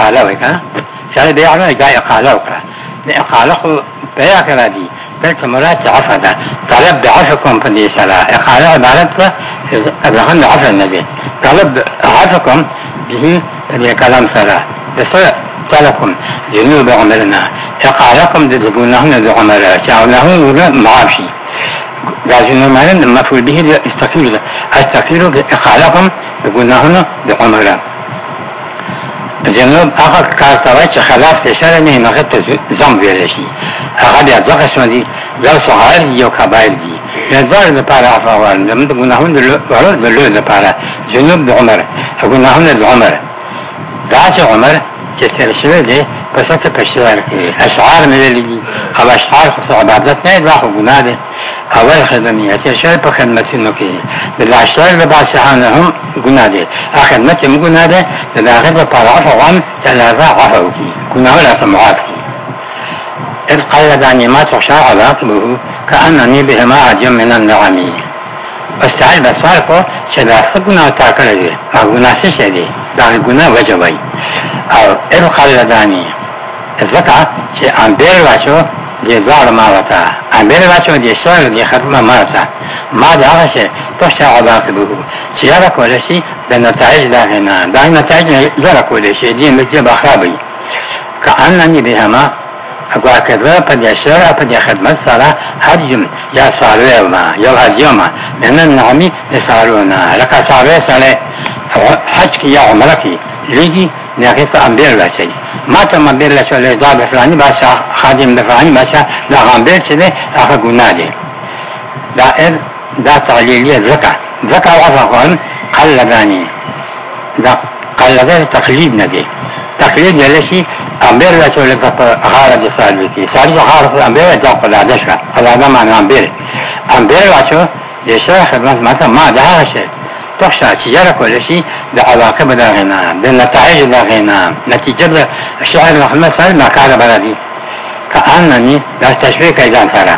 قاله وای کنه سره دی اړه یې قاله وکړه نه قاله خو بیا کړه دي بلکې مراد عفو ده طلب بعفوكم په دې سره قاله عبارت ده ابراهیم عفو نه دي طلب عفوكم به دې کلام سره بس طلبكم جنوب عمرنا اقالكم دي لقونهن دي عمرنا شعونهن ولا معافي دا جنوب عمرنا مفعول به استقيلوا استقيلوا اقالكم لقونهن دي عمرنا زموږ هغه کار ته وای چې خلاف د شرع نه هغه ته ذم ویل شي هغه بیا ځکه قسم دي دا صغائر یو کبائر دي د دوار لپاره افعال د ګناهونو د لوی لپاره جنوب د عمر ګناهونه د عمر دا چې عمر چې تیر شوی دی په سکه په شعر کې اشعار مې لیدي او اشعار خو عبادت نه دا خو ګناه ده اول خدمیت یا شای په خدمتونو کې د لاشر د باسحانه هم ګناه دي خدمت هم ګناه ده د هغه لپاره عفو هم چې لازم عفو کی ګناه ولا سمعات کی اذ قال عني ما تخشى عذابه كأنني بهما عجم من النعم استعال بسوال کو چې دا څه ګناه تا کړی دی هغه ګناه څه شي دی دا ګناه وجبای او اذ قال عني ځکه چې امبیر واچو دې ځار ما وتا میرے بچوں دې شان دې ختمه ما ته ما دا هغه شی تشه علاقه به چې هغه کول شي د نتایج دا نه دا نتایج زره کول شي دې مې جبه خرابې کأنني بهما اگوا کده په دې شرع په دې خدمت سره هر یم یا سالو ما یا هر یم نن نعمي سالو نه لکه سالو سره حج کې یا عمره کې لګي نه هغه ته امبیر لا شي ما ته امبیر لا شي دا به فلاني بادشاہ خادم د فلاني بادشاہ دا امبیر چې نه هغه ګناه دي دا ار دا تعلیلیه زکا زکا وغفران قلدانی دا قلدان تقلید نه دی تقلید نه لشي امبیر لا شي له غاره د سالوي کې سالوي غاره امبیر دا قلاده شو قلاده معنی امبیر امبیر لا شو د شیخ خدمت ما ته ما ده شي تحشا چې جره کول شي د عواقب دا غنا د نتایج دا غنا نتیجه د شعر محمد صلی الله علیه بلدي کأنني دا تشبیه کوي ځان سره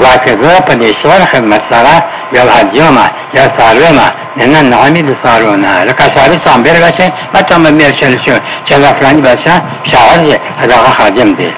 ګواکه زه په دې شعر خدمت سره یو هدیومه یا سالومه نن عمید سالونه لکه شعر څنګه راشه ماته مې شل شو چې لا فلاني بادشاہ شاعر دی هغه خادم دی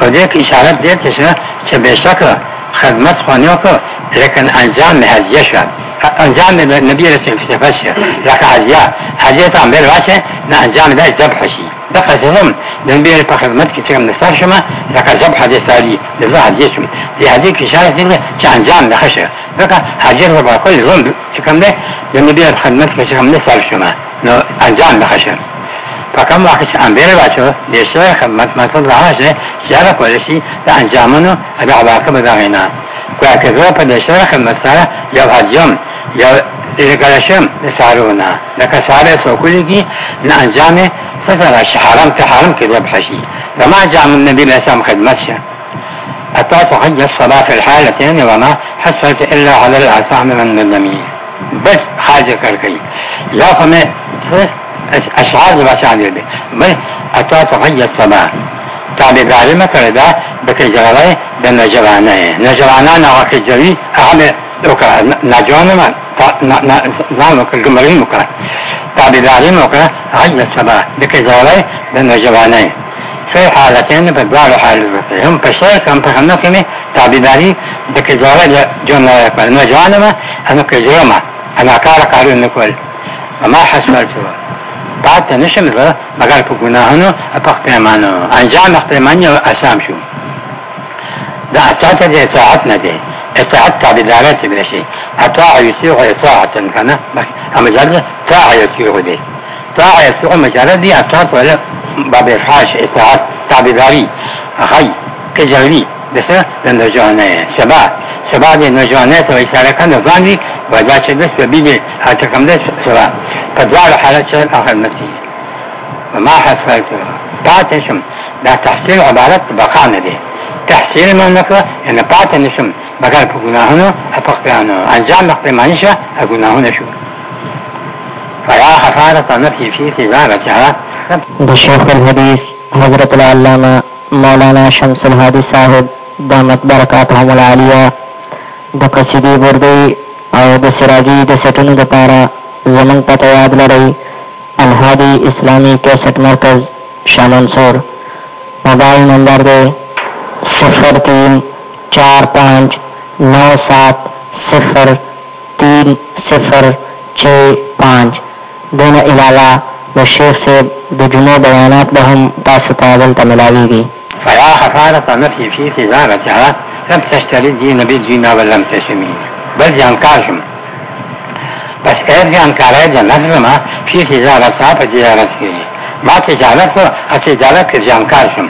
په دې کې اشاره دې ته چې به شکه خدمت خو نه وکړه لیکن انجام هدیه شد انجام نبی رسول فی تفشی لکه حجیه حجیه تا امبر باشه نه انجام دا ذبح شي دا قسم د نبی په خدمت کې څنګه نثار شمه لکه ذبح حجیه سالی لله حجیه شم دی حجیه کې اشاره ده چې انجام نه خشه لکه حجیه ربا کل ظلم چې کوم ده د نبی په خدمت کې څنګه نثار شمه نو انجام نه خشه په کوم وخت چې امبر باشه د شوی خدمت مطلب راشه چې هغه کول شي د انجامونو د عواقب دا غینا کوه کې په د شوی خدمت سره یو حجیه daga rashin da saro na daga sare sau kuliki na an حرام sasara حرام haram ta haram ke zabha shi النبي ma jamin nabi na sam khidmat shi أطاف حج الصلاة في الحالتين وما حصلت إلا على الأعصام من الدمية بس حاجة كالكي لا فما أشعار بس عن يدي بل أطاف حج الصلاة تعبي طيب بعلمك ردا بكي جغلي بنا جرانه نجرانا نغاك الجري أعمل وکړه ناجوانه ما ځان وکړه ګمرهي وکړه تابعداري وکړه عجل سبا د کزارای د نوجوانۍ څو حالتین په دواړو حالو کې هم په شیخ هم په خنه کې تابعداري د کزارای د جون پر نوجوانه ما انا کزرما انا کار کارو نه کول ما حسبل شو بعد نشم زه مگر په ګناهونو په پیمانو انجام پیمانه اسام شو دا اچاته دې ساعت نه دی اتعتى بدعوات من شيء أطاع يطيع إطاعة كان مجرد طاع يطيع به طاع يطيع مجرد دي أطاعت ولا باب إفحاش إطاعت تعبداري أخي كجربي بس لنرجعنا شباب شباب لنرجعنا وإشارة كان ظاني ودا شدس وبيجي حتى كم دس شباب فدوار حالات شر آخر نفسي وما حصلته باتشم لا تحصيل عبارة بقانا دي تحصيل ما نفسه يعني باتنشم مگر په ګناهونو افق بیانو انجام مخ پیمانشه ګناهونه شو فلا حفارة نفي في تجارتها بشيخ الحديث حضرة العلامة مولانا شمس الهادي صاحب دامت برکاتهم العالیه د قصیدې بردی او د سراجی د سټونو د پاره زمون پته یاد لري الهادي اسلامی کیسټ مرکز شالنسور موبایل نمبر دی صفر تین चार पाँच नौ सात सिफर तीन सिफर छः पाँच دین علاوه د شیخ صاحب د جمعه بیانات به هم تاسو ته دلته ملاویږي فلا حفارة نفي في تجارتها لم تشتري الدين بالدين ولم تشمي بل زیانکار شم بس ایر زیانکاری جنت زما فی تجارتها په تجارت کې ما تجارت و تجارت کې زیانکار شم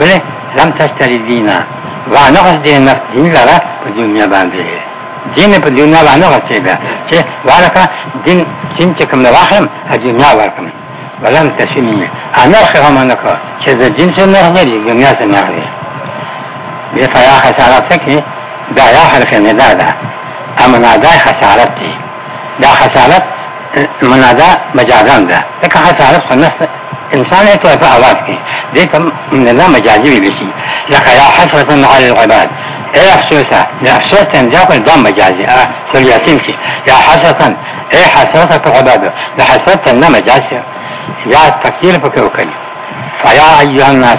ولی لم تشتري الدین وانغس دین دین لرا په دنیا باندې دین په دنیا باندې غسې ده چې ورکه دین دین چې کوم راخم د دنیا ورکم ولم تشنی انا خره منک چې د دین څخه نه لري دنیا څخه نه لري به فیا خسارت کې دا یا حرف نه ده ده امنا دا خسارت دي دا خسارت منا دا مجازان ده دا خسارت خو نه انسان ته په اواز کې ذيك لا مجازي بشي لك يا حسرة على العباد اي افسوسة لا افسوسة ذاك الضم مجازي اه سوريا سيمشي يا حسرة اي حسرة في العباد لا حسرة لا مجازي يا التكثير فكوكلي فيا ايها الناس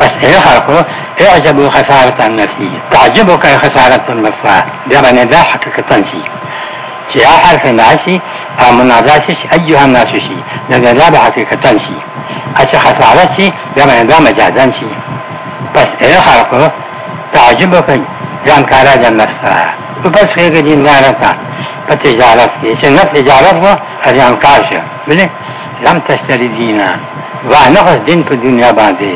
بس اي خلقه إيه اعجبوا خسارة النفسية تعجبك خسارة النفسية دابا ذا حقيقة شي شي حرف ناسي او منازاسي ايها الناس شي لذا لا حقيقة شي اچه خسارت شي بیا باندې مجازن شي پس اے خلقو تعجب وکړي ځانکارا جنت ته پس خېګه دیندار ته په تجارت کې چې نفس تجارت وو ځانکار شه بلې لم تشتري دینا وانه دین په دنیا باندې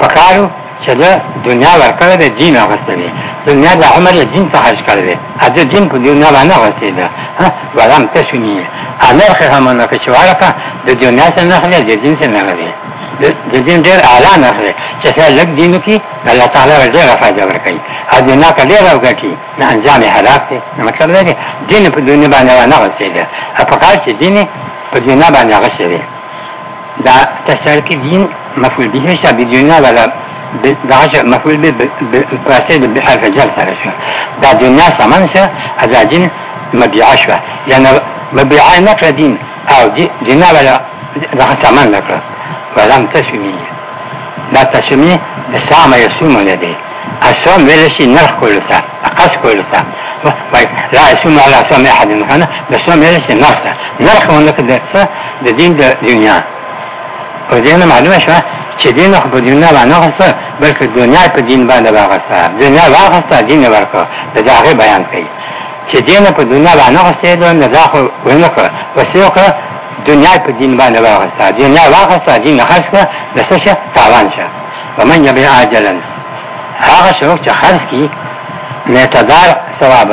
پکارو چې دا دنیا ورکړه د دین غسلې دنیا د عمر له دین څخه ښکار دی ا دې دین په دنیا باندې غسیدا ها ولم تشنی انرخ هم نه په شوارکه د دنیا سره نه خلې د دین سره نه لري د دین ډېر اعلی نه خلې چې څه لګ دینو کې الله تعالی ډېر فائدہ ورکړي ا دې نه کډې راوګټي نه انجام حالات دی نو مطلب دی دین په دنیا باندې نه غسیدا ا په کار چې دین په دنیا باندې غسیدا دا تشارکی دین مفعول به شابه دنیا ولا د عشر مفعول به بواسطه د بحرف جر سره شو دا دنیا سمن شه دا جن مبيعه شو یعنی مبيعه نکړه دین او جنا ولا دا سمن نکړه ولم تشمیه دا تشمیه د سامه یسوم نه دی اسوم ویل شي نرخ کولو ته اقص کولو ته لا يسمى على سمع احد مكانه بس سمع ليس نرخ نرخ ونك د دين د دنيا ودينا معلومه شو چې دین خو په دنیا باندې غسه بلکې دنیا په دین باندې واغسه دنیا واغسه دین ورکړه دا هغه بیان کوي چې دین په دنیا باندې غسه ده نه دا خو ونه کړ وسیقه دنیا په دین باندې واغسه دنیا واغسه دین خرڅه د څه شي تاوان شه ومن یبیع عاجلا هغه شوک چې خرڅ کی نه تدار ثواب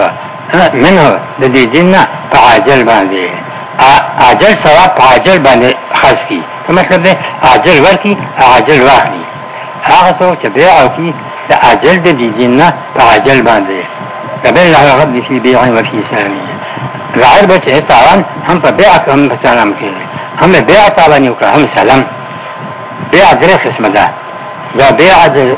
منه د دې دین نه په عاجل باندې عاجل ثواب عاجل باندې خرج کی څه مطلب دی عاجل ورکی عاجل واخلي هغه څوک چې بيع او کی د عاجل د دي دین نه عاجل باندې قبل له غد فی بیع و فی ثانیه غیر بچ تعاون هم په بیع کوم په سلام کې هم بیع تعاون یو هم سلام بیع درې قسمه ده دا بیع د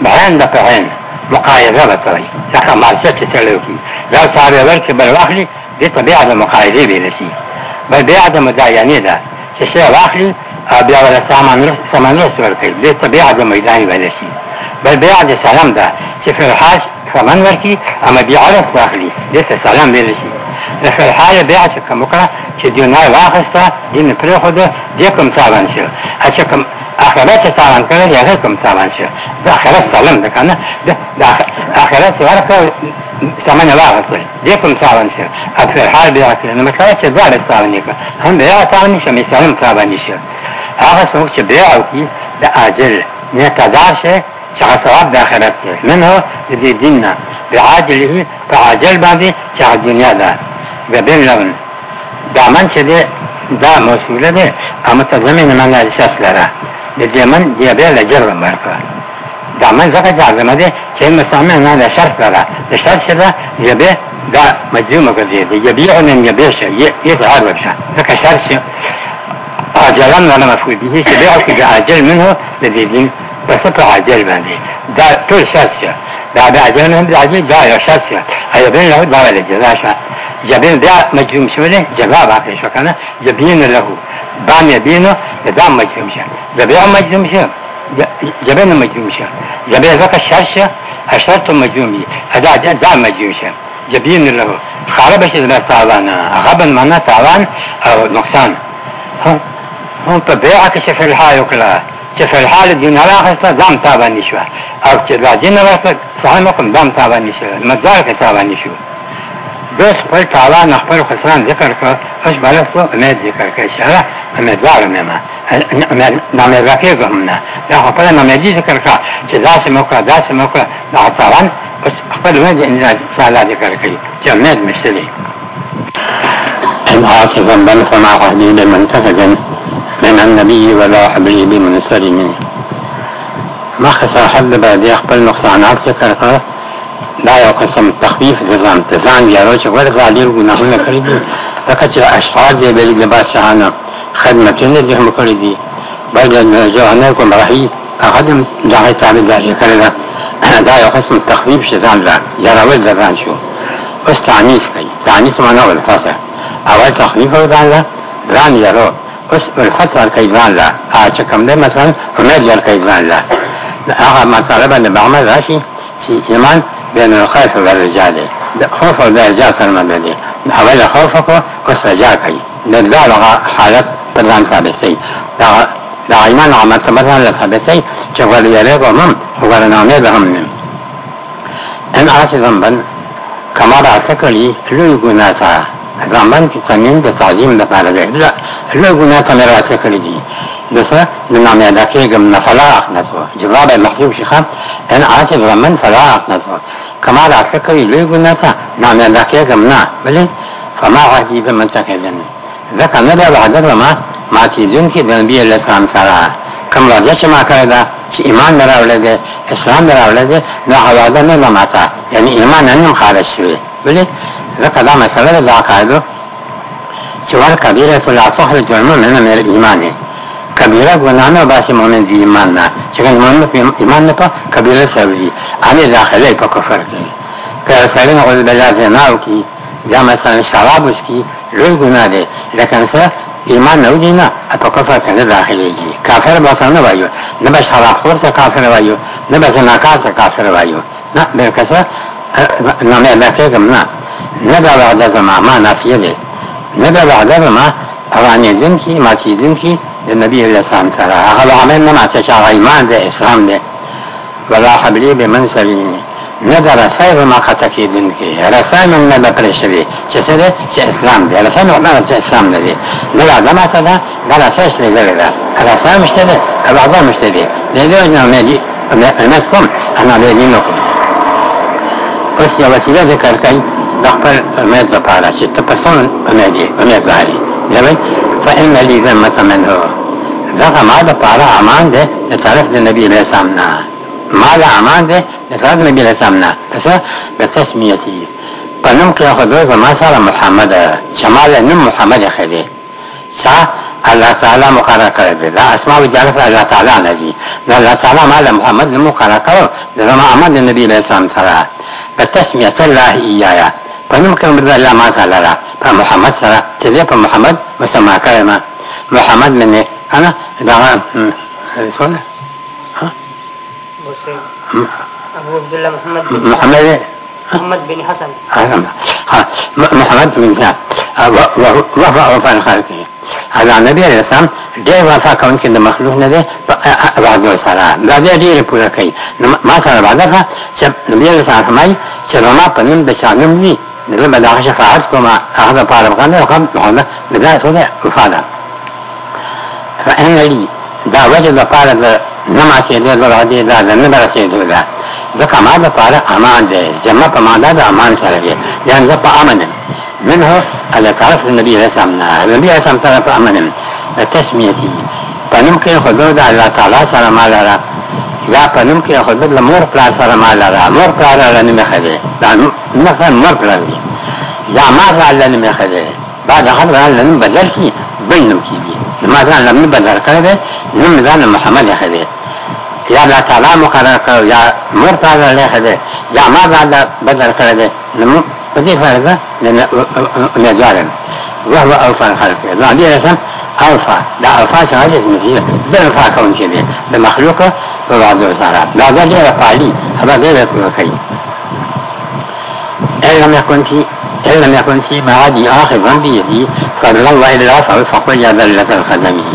بعین د بعین مقایضه به ترې لکه مارشه چې تلو کی دا ساره ورکه بل واخلي دې ته بیا عدم مقایدې ویل شي بل بیا عدم دایانه ده چې شی واخلي بیا ولا سامان رس سامان رس ورکړي دې ته بیا عدم دایانه ویل شي بل بیا د سلام ده چې فرحاج کمن ورکی اما بیا عرس داخلي دې ته سلام ویل شي د فرحاج بیا چې کوم کړه چې دینار واخسته دین پرې خو ده دې کوم تاوان شي اچھا کوم اخرت تاوان کړل هغه کوم تاوان شي د اخرت سلام ده کنه د اخرت ورکړه ثمنه واغسل ځکه ثاون شه اکثر حال بیا کړ نو مطلب چې دواړه ثاون نه هم بیا ثاون شه مثالم ثاون شه هغه څوک چې بیا او کی د اجل نه قدر شه چې هغه ثواب د آخرت کې منه د دې دین نه بعاجله فعاجل باندې چې د دنیا ده د بین لمن دا من چې دا مسؤله ده اما ته زمينه منګه احساس لره د دې من دی بیا لجر ورکړه دامن زکه جازمه ده چې مسامع نه ده شرط لره ده شرط شده یبه دا مجزوم ګرځي یبيع نن یبيع شي يسعر وشه زکه شرط شي عاجلا ولا مفعول به شي بيع کې عاجل منه د دې دین بس په عاجل باندې دا ټول شرط شي دا به عاجل نه ده عاجل دا یو شرط شي ایا بین له دا ولې جزا شه یبین دا مجزوم شوله جواب اخیش وکنه یبین له بام یبینه دا مجزوم شه دا بیا مجزوم شه جبه نه مجزوم شه جبه فقط شر شه اشرت مجزوم دي ادا دا مجزوم شه جبين له خراب شه د تعوان غبن معنا تعوان او نقصان هم په بيع کې شه فعل حال وکړه چې فعل حال دي نه راخسته دم تعوان نشو او چې د جن راخسته فهم کوم دم تعوان نشو مقدار کې تعوان نشو د خپل تعوان خپل خسران ذکر کړ اوس بالا څه امید ذکر کړ شه امید واره نه نامې راکېږم نه دا خپل نامې دي ذکر کا چې دا سم وکړه دا سم وکړه دا تاوان بس خپل وجه ان تعالی ذکر کوي جنت مشتري العاصفا بل خما حديد منتفزا من النبي ولا حبري بمنسلم مخصا حبب دي خپل نقصانات ذکر کړه دا یو قسم تخفیف د ځان ته ځان یارو چې ورته ډیر ګناهونه کړی دي لکه چې اشعار دی بل د بادشاہانه خدمتونه دې هم کړې دي بل جهنه کوم راهي اخدم دغه تعبیر دغه کړی دا دا یو قسم تخریب شي ځان لا یراول ځان شو اوس تعنیس کوي تعنیس معنا ولفظه اول تخریب ځان لا ځان یرو اوس الفتح ورکوي ځان لا چې کوم دی مثلا امید ورکوي ځان لا هغه مساله باندې بعمل راشي چې ایمان بین الخوف والرجا دی د خوف او د رجا سره مله دی اول خوف کو اوس رجا کوي د دا حالت پروان سادسی دا دائما عامت سمتان لسادسی چه ولیره بمم ورنامه بهم نم ان آسی زنبن کما را سکلی لوی گناه تا زنبن که تنین ده تعظیم ده پارده لوی گناه تا مرا سکلی دی دسه نامه ادا کېږم نه فلا اخنسو جواب محذوب شي خان ان عاتب رمن فلا اخنسو کما را څه کوي لوی ګناه نامه ادا کېږم نه بلې فما عهدي بمن تکذن ځکه نه دا وحدت ما ما کې دین کې د نبی له سلام سره کوم راځه چې ما کړی دا چې ایمان راوړل دي اسلام راوړل دي نو حواله نه نه ماته یعنی ایمان نه خارج شوی بلې ځکه دا مسله د عقایدو چې ور کبیره صلی الله جرم نه نه ایمان دی کبیره ګناه نه باسي مؤمن دی ایمان نه چې مؤمن په ایمان نه په کبیره سوي هغه داخله په کفر کې که سړی نه غوډه نه او کې یا مثلا شراب وسکی لوی ګناه دی لکه سره ایمان نه وځي نه په کفر کې نه داخليږي کافر به څنګه وایو نه به شراب خور څه کافر وایو نه به زناکار څه کافر وایو نه به کسه نه نه نه څه کوم نه نه دا بعد زما ما نافیه دی نه دا بعد زما رواني دین کې ما چې دین کې د نبی علیه السلام سره هغه عمل نه ما چې هغه ایمان دی اسلام دی ولا حبلی به منصبی نه دا رسای زما خطا کې دین کې رسای من نه پرې شوی چې سره چې اسلام دی لکه نو نه چې اسلام نه دی نو دا ما ته دا دا فیس نه غلې دا انا سام مشته دی او بعضه مشته دی نه دی نه نه دی الناس کوم انا به دي نو کوم اوس یو وسیله ذکر کوي د خپل امید لپاره چې ته په سن امید یې امید لري یعنی فإن لي ذمة منه ذغه ما د پاره امان ده د طرف د نبی علیہ السلام نه ما د امان ده د طرف د نبی علیہ السلام نه پس بتسمیته په نوم کې خو دوی زما سره محمد شمال نوم محمد خې دی چې الله تعالی مقرر کړی دی دا اسماء وجالت الله تعالی نه دي دا الله تعالی مال محمد نوم مقرر کړو دا زما عمل نبی له اسلام سره په تسمیه الله ایایا په نوم کې مردا الله ما تعالی را په محمد سره چې دی په محمد مسما کړم محمد منه انا دا ها ابو عبد الله محمد محمد محمد بن حسن محمد بن حسن وهو وفا خلقه هذا نبی علیہ السلام ډېر وفا کوونکی د مخلوق نه دی بعد سره دا بیا ډېر پوره کوي ما سره بعده چې نبی علیہ السلام فرمایي چې رما په نوم د شانم ني دغه به دغه شفاعت کوم هغه د پاره مخنه او هم مخنه دا څه ده وفا ده فإن لي دا وجه د پاره د نما کې د ورځې دا د نه رسېدو ده ځکه ما د پاره امان دی جمع په معنا د امان سره دی یعنی زه په امن منه على طرف النبي عليه السلام النبي عليه السلام طرف امن تسميتي پنم کې حدود الله تعالی سره مال را یا پنم کې حدود لمور پلا سره مال را مور پلا را نه مخده دا مثلا مور پلا دی یا ما را نه مخده بعد هغه را نه بدل کی بینم کیږي ما ځان لمن بدل کړی دی نو ځان محمد خده یا الله تعالی مقرر کړو یا مور په الله له ده یا ما الله بدل کړی ده نو په دې فرض نه ځارم وهو اوفى الخلق نو دې رسم اوفى دا اوفى څنګه اسم دې ده اوفى کون کې ده د مخلوق په وړاندې سره دا د دې رفالي هغه دې کوي لم يكن في إن لم يكن في معادي آخر بيدي فلو إلا فقل يا ذلة القدمين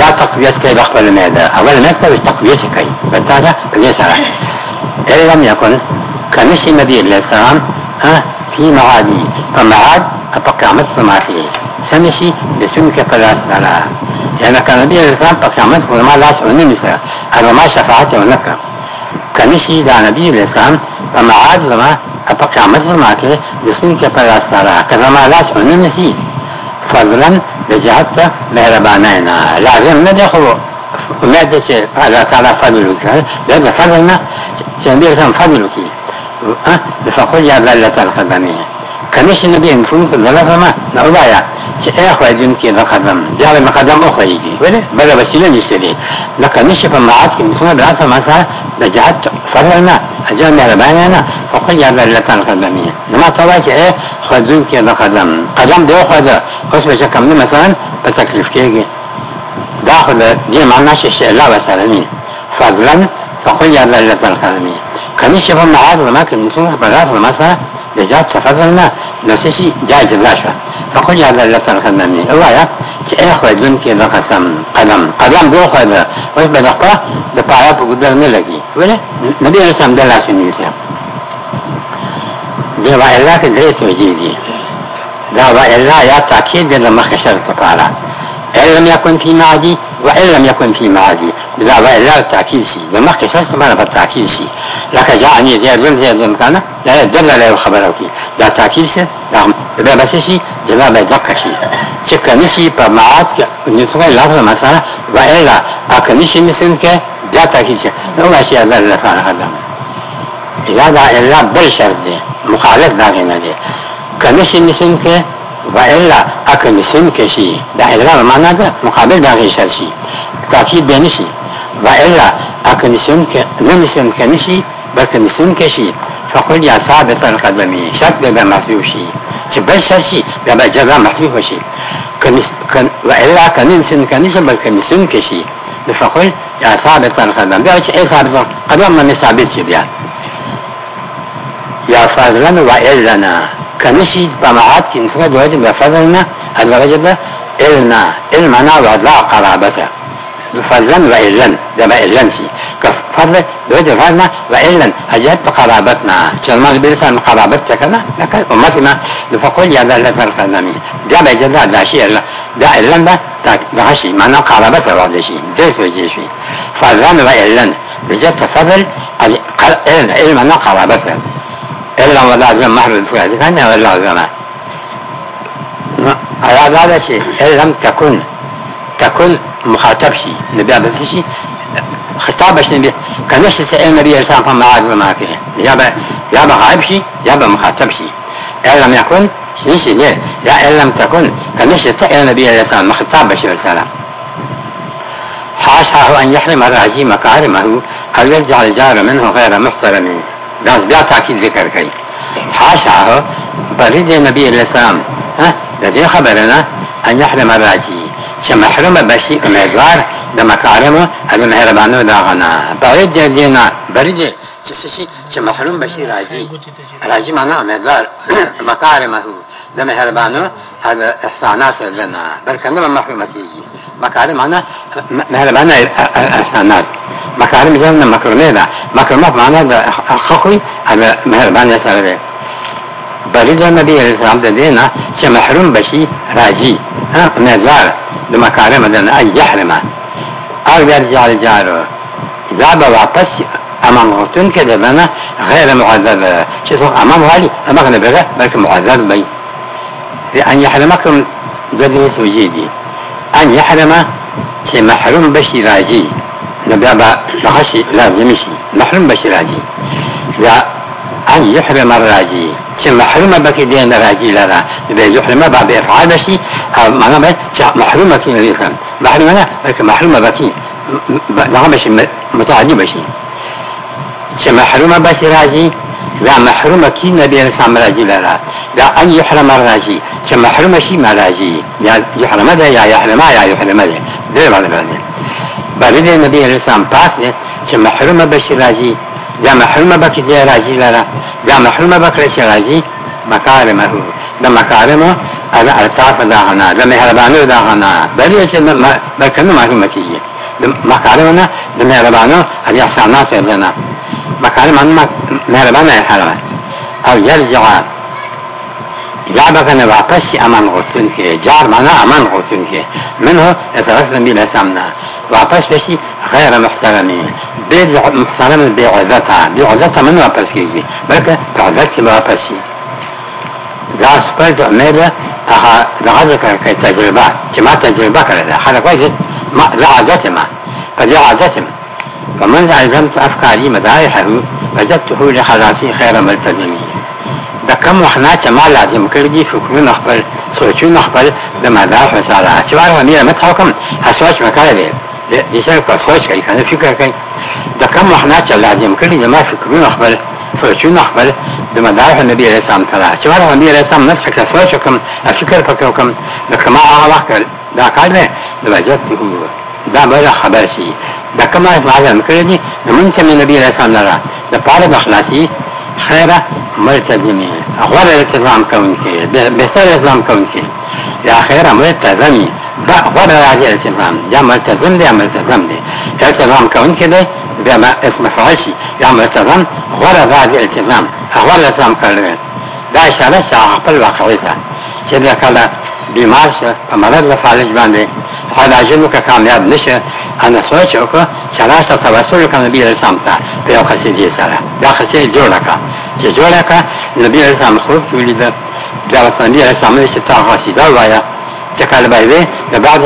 دا تقویت کوي د خپل معده اول نه ته تقویت کوي پتا ده دې سره علم یکن کمش نبی علیہ السلام ها فی معادی فمعاد اپا قیامت سماتی سمشی بسوی که فلاس دارا یعنی که نبی علیہ السلام پا قیامت فرما لاس اونی نسا اما ما شفاعت اونکا کمشی دا نبی علیہ السلام فمعاد زما اپا قیامت سماتی بسوی که فلاس دارا که زما لاس اونی نسی فضلا د جهاد ته مهربانه نه لازم نه دی خو امید دی چې الله تعالی فضل وکړي بیا د فضل نه چې نبی رسم فضل وکړي فقل يا ذلة القدمين کنيش نبی انسان کو ذلة ما نه وایا چې اخو جن کې د قدم بیا د قدم اخو یې ولې بل وسیله نشته دی لکه نشه په معاد کې انسان راته مثلا د جهاد فضل نه جمع بیننا فقل جمع علتان قدمیه ما توای که خدون که به قدم قدم دیو خدا بس بشه کم مثلا به تکلیف کیگی دا خدا دی معناش لا بسرنی فضلا فقل جمع علتان قدمیه کمیشه با معاد ما که نتونه بغاف مثلا لجات تفضلنا نفسي جاج الرشوة فقل هذا لك الخدمي الرواية اخوة ذنك قسم قدم قدم بو خذ وش بدقة بطاعة بقدر نلقي ولا نبی علیہ السلام دل راسو نبی اسلام دی با اللہ کے درے توجیہ دی دا با اللہ یا تاکید دل مخ شرط پارا علم یکن فی معدی و علم یکن فی معدی دا با اللہ تاکید سی بمخ شرط پارا با تاکید سی لکه جاءنی زیدون زیدون کانا لا دل لا خبرو کی دا تاکید سی دا بس شي جواب دقه شي چې کنه شي په معاد کې نطق لفظ مثلا و الا اکنه شي مثل کې جاتا کیچه نو باشی ازر رسان خدم ارادا الا بل شرط دی مخالف داگه نده کنشی نسن که و الا اکا نسن کشی دا الا مانا دا مقابل داگه شرط شی تاکید بینشی و الا اکا نسن که ننسن که نشی بلکه نسن کشی فقل یا ثابت القدمی شرط به محذوف شي چې بل شرط شي بیا به جزا محذوف شي و الا کنن سن کنیس بلکه نسن کشی نفقل یا ثابتا قدم بیا چې ای ثابتا قدم باندې ثابت شي بیا یا فضلنا و علنا کنشی په معاد کې يا واجب یا فضلنا هل وجب علنا علمنا و لا قرابته فضلا و علن ده ما علن شي كفضل بوجه فضلنا و علن اجدت قرابتنا شلمان بلسان قرابتك كذا لك امتنا فقل يا ذا القدمي ده بجد ذا شيء الله ده علان ده بغشي معناه قرابته بعد شيء درس وجه شيء فعلان وعلان بجد فضل علم علم معناه بس إلا ولا عزم محمد فؤاد كان ولا لازم على هذا شيء إن لم تكن تكن مخاطب شيء نبي أبدا شيء خطاب شيء نبي كان نفس السائل النبي يسافر عاد وما فيه يابا يابا غائب شيء يابا مخاطب شيء إن لم يكن مش ليه لا إن لم تكن فمش تحيا النبي عليه السلام مخطاب بشير السلام حاشاه أن يحرم الرجيم مكارمه أو يجعل الجار منه غير محترم ده بلا تأكيد ذكر كي حاشاه بريد النبي عليه السلام ها لدي خبرنا أن يحرم الراجي شمحرم بشي مزار ده مكارمه هذا مهربانه داغنا بريد دينا بريد چې سشي چې محروم بشي راځي راځي معنا امیدوار مکارمه د مهربانو هغه احسانات لنا برکنه محرومه کیږي مکارم معنا مهربانه احسانات مکارم ځان مکرمه ده مکرمه معنا د اخوي هغه مهربانه سره ده بلې د نبی عليه السلام د دینه چې محروم بشي راځي ها امیدوار د مکارم د نه يحرمه او بیا جار جار دا به واپس أمام غطن كده بنا غير معذب شيء أمام غالي أما غنى بغى بلك معذب بي لأن يحرمكم قدر سجيدي أن يحرم شيء محروم بشي راجي نبغى لغشي لازم شيء محروم بشي راجي لا أن يحرم الراجي شيء محروم بك دين راجي لنا نبغى يحرم بعد إفعال بشي معناه ما محرومك إلى محروم محرومنا بك محروم بك نعم بشي متعدي بشي چې محرومه بش راځي دا محرومه کی نبی اسلام راځي لرا دا ان يحرم راځي چې محرومه شي ما راځي یا يحرم ده یا يحرم یا يحرم ده دې باندې باندې نبی اسلام پاک دې چې محرومه بش راځي دا محرومه بک دې راځي لرا دا محرومه بک راځي مکارمه دا مکارمه انا الطاف داغنا دا مهربانو داغنا بلی چې ما کنه معلومه کیږي مکارمه دا مهربانو هغه احسانات دنا مکان من مهربان حرامه او یرجع یا بکنه واپس امان غرسون که جار مانا امان غرسون که منه اترک نبی لسامنا واپس بشی غیر محترمی بی محترم بی عزتا بی عزتا من واپس کیجی بلکه بعدت واپسی دا سپرد امیده اها دغه ذکر کوي تجربه چې ما تجربه کړې ده خلک وايي ما زه عادت ما په دې عادت ما فمن الزمت أفكاري مدارحه وجدته لحضارتي خير ملتزمي دا كم وحنا ما لازم کړی دي فکرونه خپل سوچونه خپل د مدار سره اچوار همې مت حکم اسواج مکړه دی د شي په سوچ کې کنه فکر کوي د کم وحنا چې لازم کړی دي ما فكرو خپل سوچو خپل د مدار نبی عليه السلام تعالی اچوار وميرا السلام نتحك کې سوچ کوم فکر پکې کوم د کما هغه دا کار دی د وجدته دا به خبر شي دا کومه اعظم کړی دي زمونږ چې نبی رسول الله دا پاره د خلاصي خیره ملتزمي غوړه التزام کوونکی بهتر التزام کوونکی یا خیره ملتزمي دا غوړه راځي التزام یا ملتزم دی یا ملتزم دی یا التزام کوونکی دی بیا ما اسم فعل شي یا ملتزم غوړه راځي التزام غوړه التزام کړی دا اشاره شاخ خپل واقعي ده چې دا کله بیمار شه په مرض لفالج باندې پاداشونو که کامیاب نشه انا سوچ وکړه چې راشه توسل وکړه نبی رسول الله ته په یو قصیدې سره دا قصیدې جوړه کړه چې جوړه کړه نبی رسول الله خو ولید دا وطن دی رسول الله چې تا قصیده وایا چې کله به وي د بعد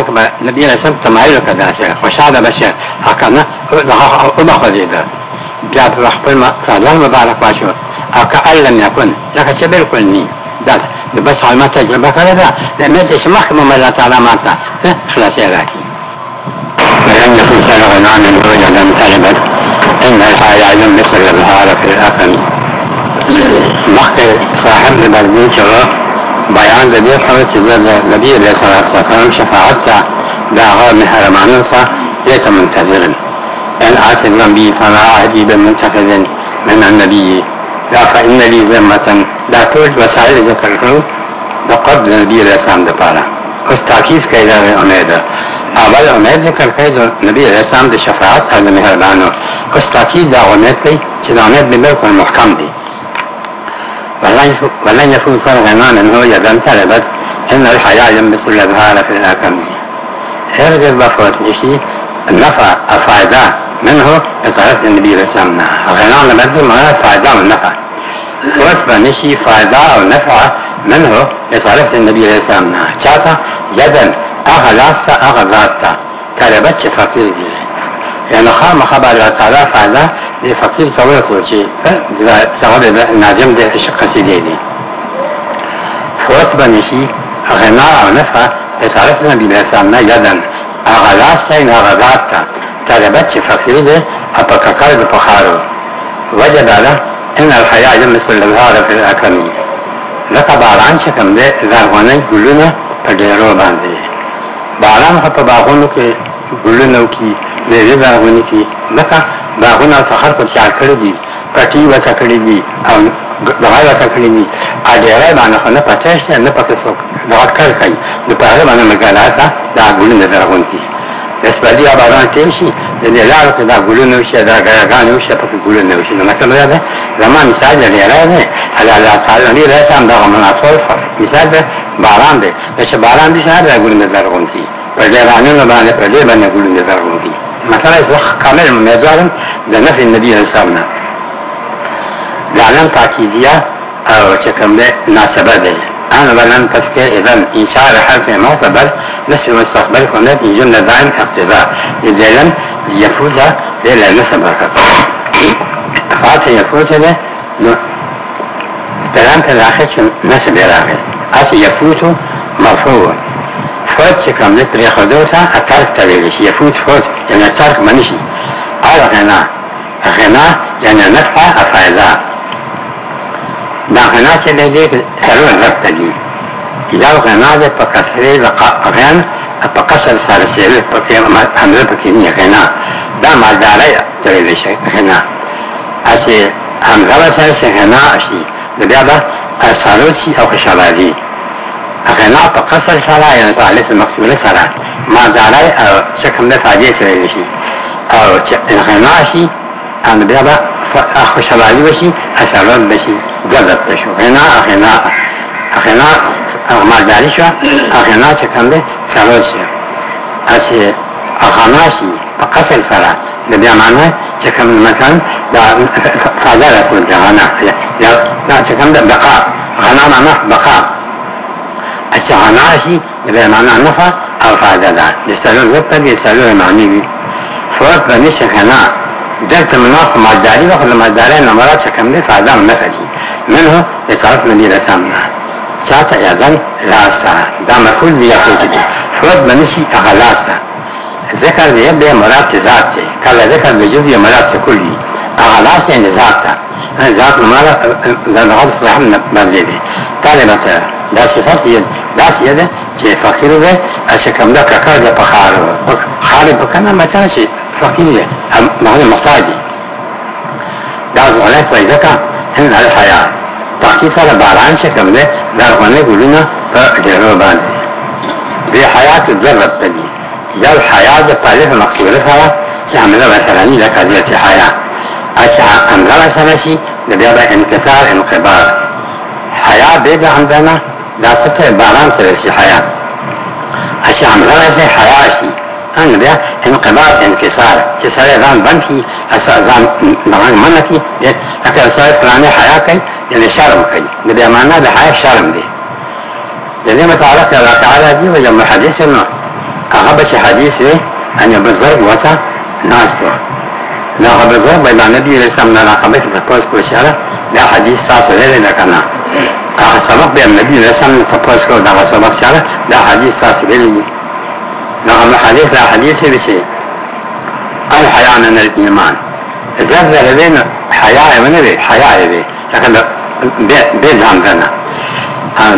نبی رسول الله تمایل کړه چې خوشاله بشه حق نه او ما خدیده بیا په خپل مقاله مبارک واچو او که علم یکن لکه چې بالکل نی دا بس علمه تجربه کړه دا مې چې مخکمه الله تعالی ماته خلاصي راکي ولم يكن سبق عن وجدا طلبت ان الحياة مثل البحار في الاقل مخکې صاحب د بلدی چې بیان د دې خبرې چې د نبی علیه الصلاة والسلام شفاعت ته د هغه محرمانو څخه دې ته منتظر ان آتي النبي فلا عجيب منتخذ من النبي لا فإن لي ذمة دا ټول وسایل ذکر کړو د قبل نبی علیه السلام دپاره اس تاکید کړی دا امید اول امید ذکر کړی د نبی رسول د شفاعت او د مهربانو اس تاکید دا امید کوي چې دا امید به بالکل محکم دی ولن يكون صرغا معنى هو اذا انتلبت ان الحياة ينبس الابهار في الاكم هرج البفوت نشي النفع الفائدة منه بطرف النبي رسمنا غنان بدل ما فائدة والنفع وثبت نشي فائدة والنفع منه اطالت النبي عليه السلام نه چاته یدن هغه لاس ته هغه ذات ته طالبت چې فقیر دی یعنی خامخا به الله تعالی فعلا د فقیر ته ورسول چې څنګه د ناظم د عشق قصیدې دي فوس باندې شي غنا او نفع اطالت النبي عليه السلام نه یدن هغه لاس ته هغه ذات ته طالبت چې فقیر دی اپا ککار د پخارو وجه دادا ان الحیا جمع سلوها رفل اکرمی لکه باران چې کوم دی زرغونه ګلونه په ډیرو باندې باران خو په باغونو کې ګلونه کې ویلې زرغونه کې لکه باغونه سحر په چار کړی دي پټي وڅ کړی دي او دغه وڅ کړی دي ا ډیرې باندې خو نه پټه شته نه پکې څوک دا کار کوي د په هغه باندې مګالاته دا ګلونه زرغونه کې د سپدي باران ټیم شي یعنی لارو کې دا ګلونه وشي دا ګاګان وشي په ګلونه وشي نو مطلب دا ده لما مثال دی راځي الله الله تعالی نه راځي هم دا مناسب مثال ده باران دی چې باران دي شهر ګلونه زرغون کی پر دې باندې نه باندې پر دې باندې ګلونه زرغون کی مثلا زه کامل مزارم د نفي النبي اسلام نه دعلم تاکیدیه او چې کوم ده ناسبه ده انا بلن تذكر اذا انشاء حرف معتبر نسب مستقبل كنت جمله دائم اقتضاء اذا yafuza verilerine sabaka. Fatiha yafuza de ah, no peran per ahir çün nasıl bir ahir? As yafutu marfu. Fot çıkam ne bir xadota atark tabeliş. Yafut fot yani tark manişi. Ara gena. Gena yani nefha afayda. دا غنا چې دې ضرور رب ته دي یو غنا دې په کثرې غن په قصر سره سیوی په کې حمله پکې نه کنه دا مالداري چلے وشي کنه اسی حمله سره څنګه شي نو بیا به اثر شي او خوشاله دي غنا په قصر سره یا په الف مخصوله سره مالداري او شکم نه فاجعه چلے وشي او چې غنا شي ان بیا به خوشاله وشي اثرات بشي جذب تشو غنا غنا غنا هغه مالداري شو هغه نه چې کوم دی سره شي چې هغه ناشي په قصر سره د بیا معنا چې کوم مثلا دا فاده رسول دی غنا یا دا چې کوم د بقا غنا معنا بقا چې غنا شي د بیا معنا نفع او فاده ده د سلور زبطه د سلور معنی وي فوز باندې شخنا درت مناخ مالداري وخد مالداري نمرات شکم دي فاده نفع دي منه يتعرف من دي رسامنا چاته اذن لاستا دا مخول دی اخوج دی حوض بنشی اغا لاستا ذکر دی بے مراد تی ذات تی کل ذکر دی جزی مراد تی کلی اغا لاستا یعنی ذات تا ذات المالا لن غلط رحم بندی دی طالبت دا صفات یعنی لاس یده چې فقیر دی چې کوم دا کاکا د پخار خارې بکنه مثلا چې فقیر دی هغه محتاج دی دا زغلات وایي ځکه هن الحیات تحقیق سره باران چې کوم دی لرغونې ګلونه په ډېرو باندې دې حیات ضرب ته دي یو حیات د پالې مقصوده سره چې عمله مثلا نه کاذیه چې حیا اچھا همدغه سره شي د بیا به انکسار انقباض حیا به د همدانه دا څه باران سره شي حیا اچھا همدغه سره حیا شي ان بیا انقباض انکسار چې سره ځان بند کی اساس ځان منه کی لکه سره فلانه حیا کوي یعنی شرم کوي د معنا د حیا شرم دی د دې متعلق الله تعالی دی او د حدیث نو هغه به حدیث وي ان بزرگ وتا ناس ته نو هغه بزرگ باندې نبی رسول الله هغه به تاسو کو اشاره دا حدیث تاسو لري نه کنه هغه سبق به نبی رسول الله تاسو کو دا سبق سره دا حدیث تاسو لري نو هغه حدیث لا حدیث بشي الحياة من الإيمان زرد لبين حياة من حياة به لكن به ځان کنه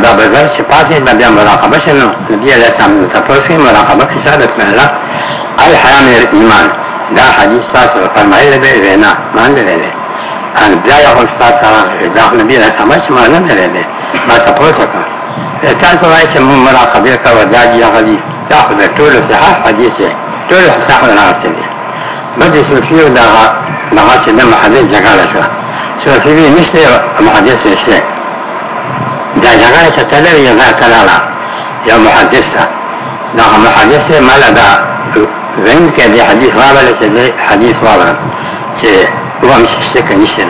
دا بازار چې پاتې دا بیا مراقبه شنو نبی علیہ السلام ته پوښتنه مراقبه کې شاده فعلا الحرام ایمان دا حدیث تاسو فرمایله به وینا مان لري ان بیا یو تاسو دا نبی علیہ السلام چې مان لري ما تاسو ته تاسو وايي چې موږ مراقبه کوو دا دی غلی دا خو د ټول صحه حدیث ټول صحه نه راځي مدرسه فيه دا دا چې د محدث ځای شو شافعي نشته محدث نشته دا څنګه چې تدل یو ځای کړه یو محدث ته دا محدث مال دا وین کې دی حدیث راغلی چې دی حدیث راغلی چې هو مشته کې نشته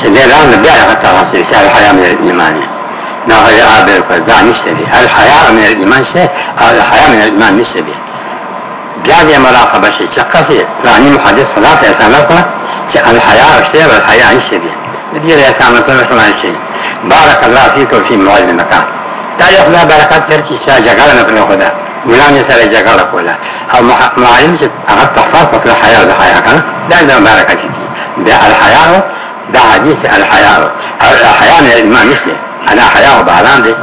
چې دا راغلی بیا هغه تفاصیل چې الحیا من الایمان نه هغه عابر په دا نشته دی الحیا من الایمان شته او الحیا من الایمان نشته دی دا بیا مراقبه شي چې قصې رانی محدث خلاف اسلام کړه چې الحیا اشته بل حیا نشي دي نبی علیہ السلام سره فرمایي شي بارک الله فیک فی معلمک دا یو خدای برکت ورکړي چې جګړه نه پنه خدا مولان سره جګړه کوله او معلم چې هغه تحفظ په حیا د حیا کنه دا د برکت دي دا الحیا دا حدیث الحیا او الحیا نه ما نشته انا حیا باران دي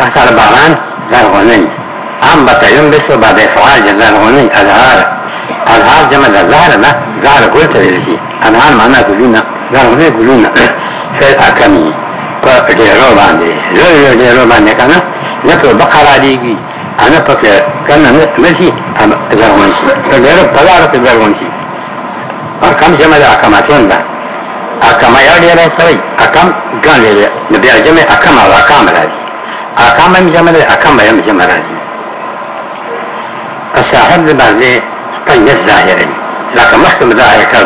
تحصل باران زرغونی هم بطیون بسو بعد افعال جزرغونی اظهار اظهار جمع زهر نه زهر ګل ته ویل شي انهار معنا ګلونه زهرونه ګلونه فعل اکمی په ډیرو باندې لوی لوی ډیرو باندې کنه نه په بقره دیږي انا پکې کنه نه مشي زهرونه شي په ډیرو بلاره ته زهرونه شي او کم جمع د اکماتون ده اکم یو ډیر سره اکم ګان لري نو بیا جمع اکم او اکام راځي اکم هم جمع ده اکم هم جمع راځي صاحب د باندې خپل ظاهري لکه مخکې مظاهر کړ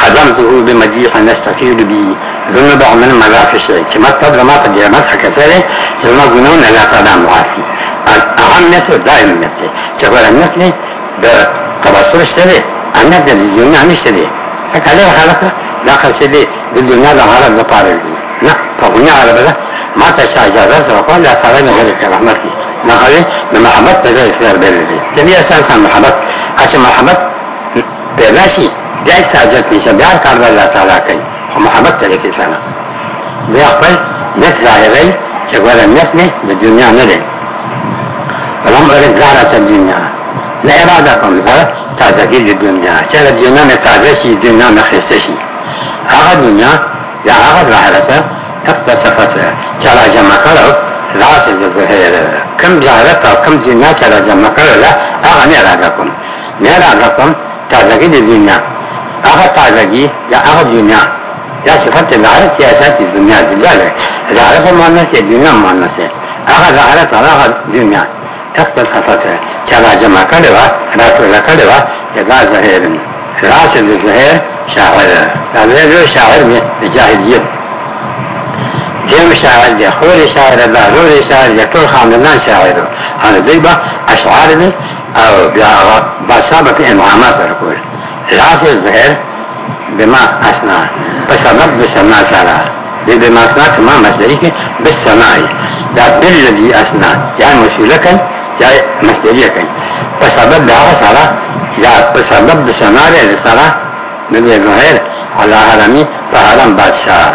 خدم زهو بمدیح نستقیل بی زما به من مضاف شي چې مطلب زما په دې مدح کې سره چې زما ګناونه الله تعالی معافي اهمیت او دائمیت چې ورنس نه د تبصر شته دي ان د دنیا نشته دي کله خلک دا خسدي د دنیا د حالت لپاره دي نه په دنیا علاوه ما ته شا اجازه سره کول الله تعالی نه غره رحمت دي نه غره د محمد په ځای خیر دی دنیا سان سان محمد چې محمد پیدا شي بیا یې حاجت نشه بیا کار به الله تعالی کوي خو محبت ته لیکي سره بیا خپل نس ظاهري چې ګوره نس نه د دنیا نه دی فلم ارد زارة الدنيا لا إرادة کوم لپاره تازګي د دنیا چې د دنیا نه تازه شي دنیا نه خسته شي هغه دنیا یا هغه ظاهرته اقتصفت چې را جمع کړو راس د ظاهر کم ظاهرت او کم دنیا چې را جمع کړو هغه نه اراده کوم نه اراده کوم تازگی د دنیا هغه تازگی یا هغه دنیا یا صفت زهرت یا اساس دنیا ذلك زهرت معنی سے دنیا معنی سے هغه زهرت هغه دنیا اختل صفت ہے چلا جمع کړي وا راټول کړي وا یا دا زهر راس د زهر شاعر دا زهر شاعر دی جاهلیت دیم شاعر دی خور شاعر دا رور شاعر دی ټول خاندان شاعر هغه دی با اشعار دی او بیا بصابت انعاما سره کول لاس زهر بما اسنا بسبب د سنا سره د بما اسنا ما مصدری کې بسنای دا بالذي اسنا یا مسئوله کن یا مصدریه کن بسبب دا سره یا بسبب د سنا له سره د ظاهر على حرمي په حرم بادشاہ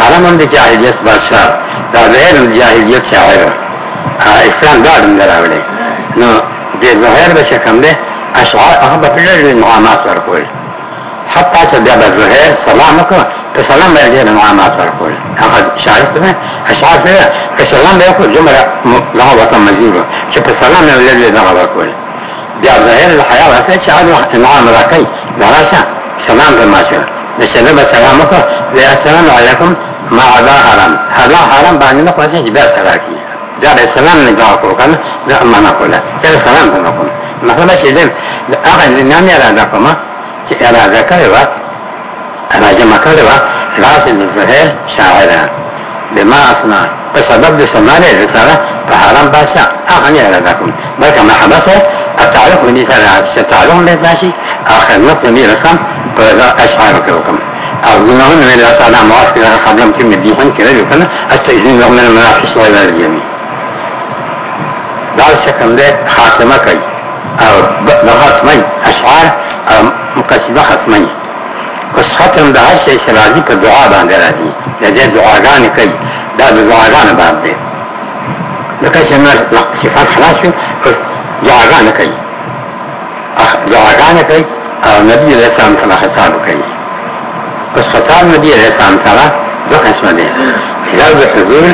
حرم د جاهلیت بادشاہ دا ظاهر د جاهلیت شاعر اسلام دا دم دراوړي نو د ظاهر به شکم ده اشعار هغه به لږ انعامات ورکول حتی چې بیا به ظاهر سلام وکړه په سلام باندې ډېر انعامات ورکول هغه شاعر ته اشعار نه په سلام به وکړو جمله هغه وسه مزيبه چې په سلام نه لږ دغه ورکول بیا ظاهر الحیا واسه چې هغه انعام راکړي دراشه سلام به ماشه د شنه به سلام وکړه السلام علیکم ما عدا حرام حلا حرام باندې نه پاتې بیا سره کی دا علیہ السلام نه دعا وکړه زه امانه کوله چې سلام نه کوم مثلا چې دې هغه نام یې راځه کومه چې راځه کړي وا راځه مکړي وا لاس د زهر شاعر دما اسنا په سبب د سمانه رساله په حرام باشا هغه نه راځه کوم بلکې محبسه التعلق من سره چې تعلق نه باشي اخر نص می رسم په اشعار کې وکم أرجوهم من الله تعالى موافق على خدمتهم الدين كذلك أستئذن لهم من المنافس وإلى الجميع دا شکم ده خاتمه کوي او لغت من اشعار او مقصده ختمي اوس ختم د هر شي چې راځي په دعا باندې راځي د دې دعاګانې کوي دا د دعاګانو باب دی لکه چې نور صفات خلاص شو اوس دعاګانې کوي دعاګانې کوي او نبی علیہ السلام تعالی خصال کوي اوس خصال نبی علیہ السلام تعالی دو قسمه دی خلال د حضور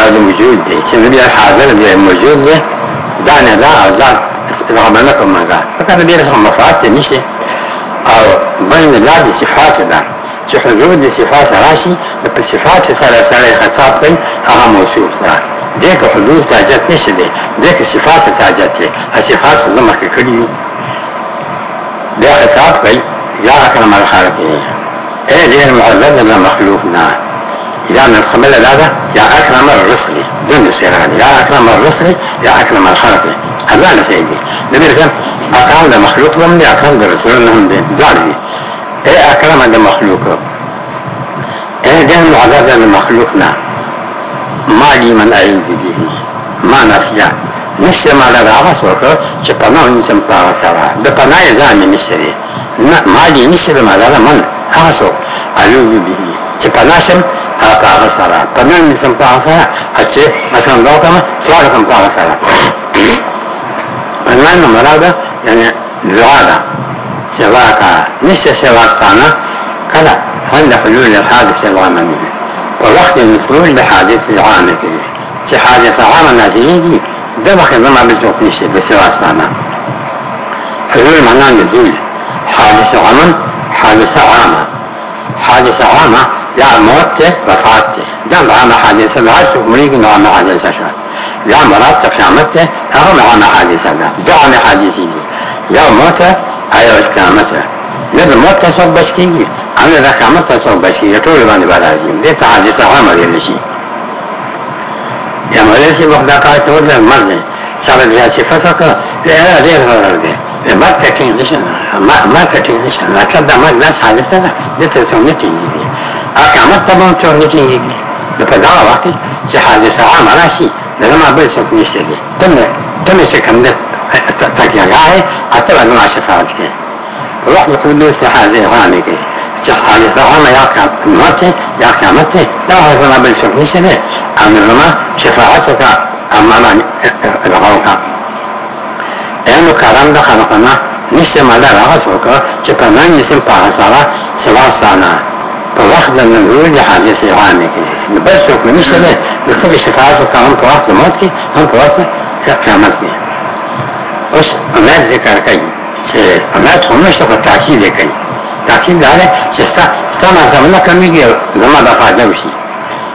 او د وجود دی چې نبی حاضر دی موجود دی دا نه دا دا استفهام نه کوم دا کله به رسم مفعات نشته او باندې دا د صفات ده چې حضور د صفات راشي په صفات سره سره خطاب کوي هغه موصوف ده دغه حضور ته حاجت نشته دی دغه صفات ته حاجت دی صفات زموږ کې کړی دا خطاب کوي یا کلمه خالق دی اے دیر معلد مخلوق نه يا من حمل هذا يا أكرم الرسل جند سيران يا أكرم الرسل يا أكرم الخلق هذا سيدي نبي رسول أكرم ده مخلوق ضمن أكرم ده رسول لهم ده زعلي إيه أكرم ده مخلوق إيه ده العذاب ده مخلوقنا ما لي من أعيد به ما نفيا نشه ما له راغس وکړه چې پناه نیسم پاغه سره د پناه یې ځان نشه دی نه ما دې نشه ما له من هغه سو الوذ به چې پناه شم هغه سره پنن سم په هغه سره چې مثلا دا کوم سوال کوم په هغه سره پنن مراد یعنی دعا ده سواك نشت سواستانا كلا عند حلول الحادث العاممية ووقت النزول لحادث العامة چې حادثه عامه نازلې دي دا به خدمه به څوک نشي د سواستانه حلول معنا نزول حادثه عامه حادثه عامه حادثه عامه یا موت ته وفات ته دا معنا حادثه ده چې عمرې کې معنا حادثه شوه یا مراد ته قیامت ته هغه معنا حادثه ده دا معنا حادثه دي یا موت آیا قیامت نه د موت څخه بچ کیږي ان د قیامت څخه بچ کیږي ټول باندې راځي دې ته حادثه عامه دي شي یا مړ شي وخت دا کار ته ورته مړ دی سره دې چې فسق لا ډېر ضرر دی مرګ ته ټینګ نشي مرګ ته ټینګ نشي مرګ دا مرګ نه حادثه ده دې ته څه نه کیږي هغه قیامت ته به چورلټ لېږي نو په دا وخت چې حادثه عامه شي دغه ما بل څوک نشته دی تمه تمه چې کوم ده تکیه غاه اته باندې ما شفاعت کوي روح القدس حاضر عامه کوي چې حادثه عامه یا قیامت یا قیامت دا هغه ما بل څوک نشته دی امر ما شفاعت وکړه امانا دغه وکړه اینو کارم ده خلقنا نشته مدر آغاز وکړه چې په نن یې سم په سره سلاسانه په وخت د نزول د حادثه روانه کې نو بل څوک نشته ده نو څنګه شفاعت وکړم هم په وخت د موت کې هم په وخت د قیامت کې اوس امات ذکر کوي چې امات هم نشته په تاکید کوي تاکید دا ده چې ستا ستا نه زمونه کمیږي زما د فائدې وشي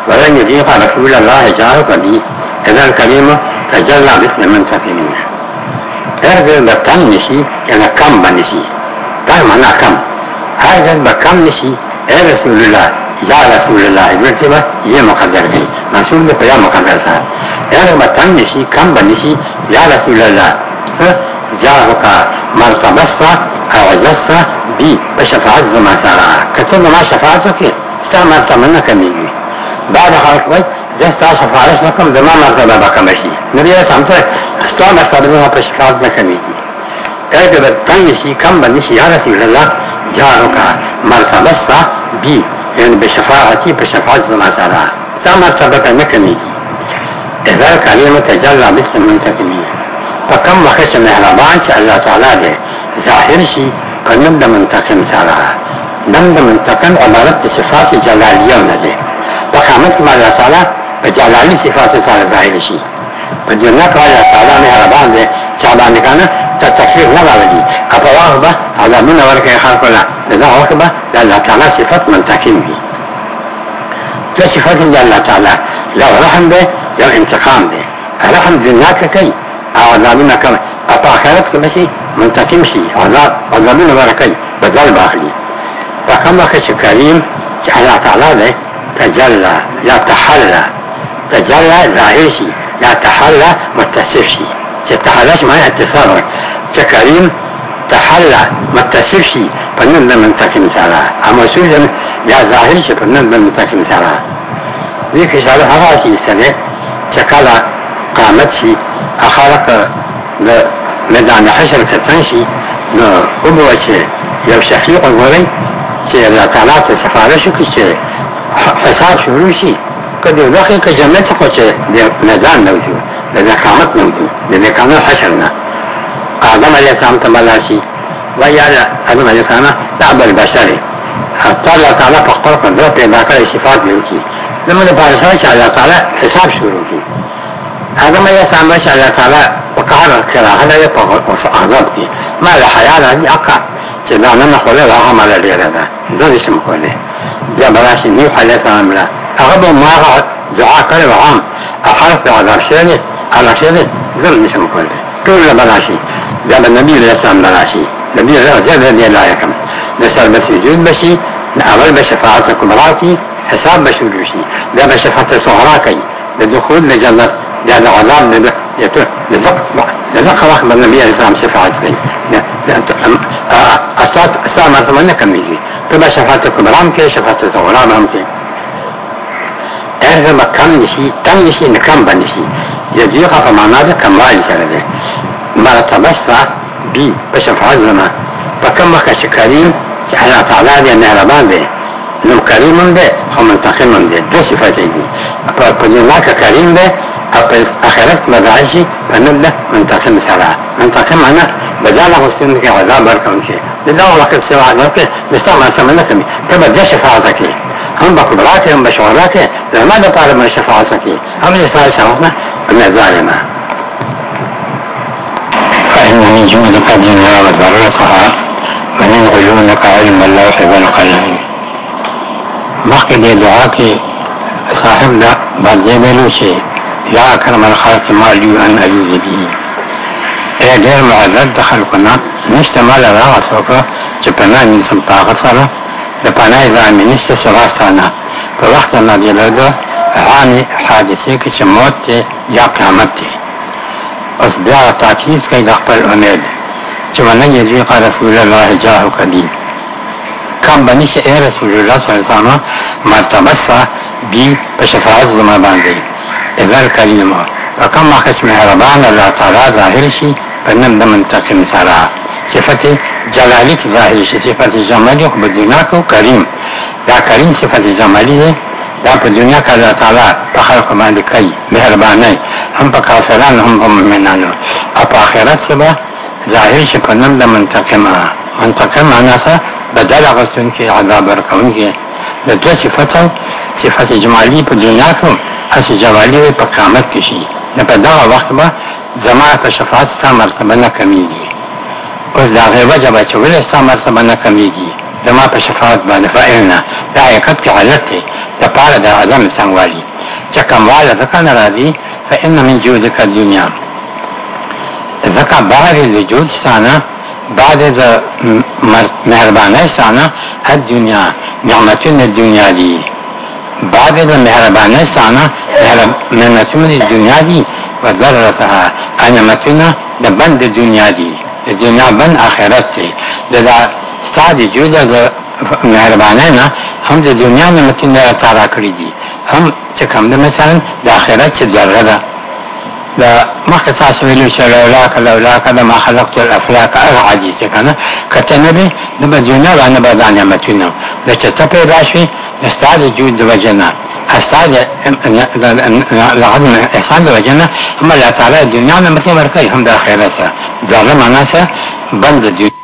ولن يضيق رسول الله جارك بي إذا الكريم تجلى مثل من سفينه هرگز به تنگ نشی یعنی کم بنشی تنگ معنی کم هرگز به کم نشی اے رسول اللہ یا رسول اللہ ورتبہ یہ مقدر ہے منصوب میں پیا مقدر تھا یعنی متن نشی کم بنشی یا رسول اللہ جا کا مرتبہ اعجز بی بشفاعت زما سارا کتن ما شفاعت کے ستا مرتبہ نہ کمی گی بعد خلق بھائی جس تا شفاعت نہ کم زما مرتبہ بکمشی نبی علیہ السلام سے ستا مرتبہ نہ پر شفاعت نہ کمی گی اے کہ تن نشی کم بنشی یا رسول اللہ جارو کا مرتبه ستا بی یعنی به شفاعتی به شفاعت زما سره تا مرتبه به نه کمی اذا کلمه تجلى مثل منتقمین په کم وخت چې مهربان چې الله تعالی دې ظاهر شي په نوم د منتقم سره نوم د منتقم عبارت د صفات جلالیه نه دی په قامت کې الله تعالی په جلالی صفات سره ظاهر شي په دنیا کې الله تعالی مهربان دی چې باندې کنه ته تکلیف نه راغلي اپا واغ به عذابونه ورکوي خلکو له د دغه وخت به د الله تعالی صفت منتقم وي ته صفت د الله تعالی یو رحم دی یو انتقام دی رحم دنیا کې کوي او عذابونه کوي اپا آخرت کې بشي منتقم شي عذاب عذابونه ورکوي بدل به اخلي په کوم وخت چې کریم چې الله تعالی دی تجلى یا تحلى تجلى ظاهر شي یا تحلى متصف شي چې تحالش معنی اتصال چې کریم تحلى ما تصيرش فنن لم نتكن سالا اما سوجا يا ظاهر شي فنن لم نتكن سالا دې کې سالا هغه چې سره چې کله قامت شي اخرق د میدان حشر کتن شي نو اوبو چې یو شخصي اوري چې الله تعالی ته سفارش کوي چې حساب شروع شي کله دغه کې جمعیت خو چې د میدان نه وځي د قامت نه وځي د نیکانو حشر نه آدم علیه السلام ته ملا شي و یا آدم علیه السلام تعب البشر حتی الله تعالی په خپل قدرت پیدا کړی صفات دی کی زموږ لپاره سره چې الله تعالی حساب شروع کړي آدم علیه السلام چې الله تعالی په قهر کړه هغه په عذاب کې ما له حیا نه اقا چې دا نه خوله هغه مال لري دا زه نشم کولای بیا براشي نو علیه السلام لا هغه ما دعا کړو عام اخر په عذاب شوی عذاب شوی ظلم نشم کولای ټول له براشي دا د نبی له سلام نه راشي نبی له زړه نه لایق د سر بس وجود بشي د اول به شفاعت کبرا کی حساب مشروع شي دا به شفاعت صغرا کی د دخول لجنت دا د عذاب نه د دقه وخت به نبی له سلام شفاعت کوي اسات سامه زمانه کمیږي ته به شفاعت کبرا هم کې شفاعت صغرا هم کې ارغه مکان نشي تنگ نشي نکم بنشي یزیغ په معنا د کمال سره دی مرتبستا بی په شفاعت زما په کوم وخت چې کریم چې الله تعالی دې مهربان دی نو کریم دی خو منتقم دی دوه صفات دي په په دنیا کې کریم دی او په آخرت کې مدعشي په نوم ده منتقم سره منتقم معنا بدل غوښتنه کې عذاب ورکوونکی د دا وخت سوا درکې مستغنا سمنه کوي تبدل شفاعت کوي هم بقدرات هم بشورات لما ده طالب من شفاعت کوي هم زي سال شفاعت أنها ظالمة فإنني من جود قدرها وذرتها ومن علومك علم اللوح والقلم مخي دي دعا کے صاحب دا برزے بیلو يا أكرم اکرم ما لي ان اجوز به اے دیر معذر دخل کنا نشتا مالا راغت ہوکا چھ پناہ نیسم پاغت سارا دا پناہ زامی نشتا سواستانا پر وقت اللہ دیلو دا عام حادثه کې چې موت ته یا قیامت ته اوس بیا تاکید کوي د خپل امید چې ونه یې قال رسول الله جاه قدیر کم باندې چې رسول الله صلی الله علیه وسلم مرتبه سره دی په شفاعت زما باندې اذن کلمه وکم مخش مهربان الله تعالی ظاهر شي پنن د منتقم سره صفت جلالی کی ظاهر شي صفت جمالی خو بدینا کو کریم دا کریم صفت جمالی ده دا په دنیا کې الله تعالی په خلق باندې کوي مهرباني هم په کافرانو هم په مؤمنانو او په آخرت کې به ظاهر شي په نن د منتقمه منتقم معنا څه بدل غستون کې عذاب ورکون کې د دوه صفاتو صفات جمالی په دنیا کې هڅه جوالی په قامت کې شي نه په دغه وخت به زما په شفاعت ستا مرتبه نه کمیږي اوس دا غیبه جبه چې ولې ستا مرتبه نه کمیږي زما په شفاعت باندې فعلنا دا حقیقت کې حالت دی د پاره د عدم سنگوالي چې کمواله ځکه نه راځي فإن من جودك الدنيا ځکه بعد د جود سانه بعد د مهربانه سانه د دنیا نعمتونه دنیا دي بعد د مهربانه سانه نعمتونه د دنیا دي وضررتها نعمتونه د بند دنیا دي د دنیا بند آخرت دي د ساده جود د مهربانه نه هم د دنیا نعمتونه الله تعالی کړی دي هم چې کوم د مثلا د آخرت چې دره ده دا مخکې تاسو ویلو چې لولاک لولاک د ما خلقت الافلاک هغه عاجز کنه کته نه به د دنیا باندې باندې نعمتونه د چې ته پیدا شي استاد جود د وجنه استاد لعدم احسان د وجنه هم الله تعالی دنیا نعمتونه ورکړي هم د آخرت دا نه معنی بند دنیا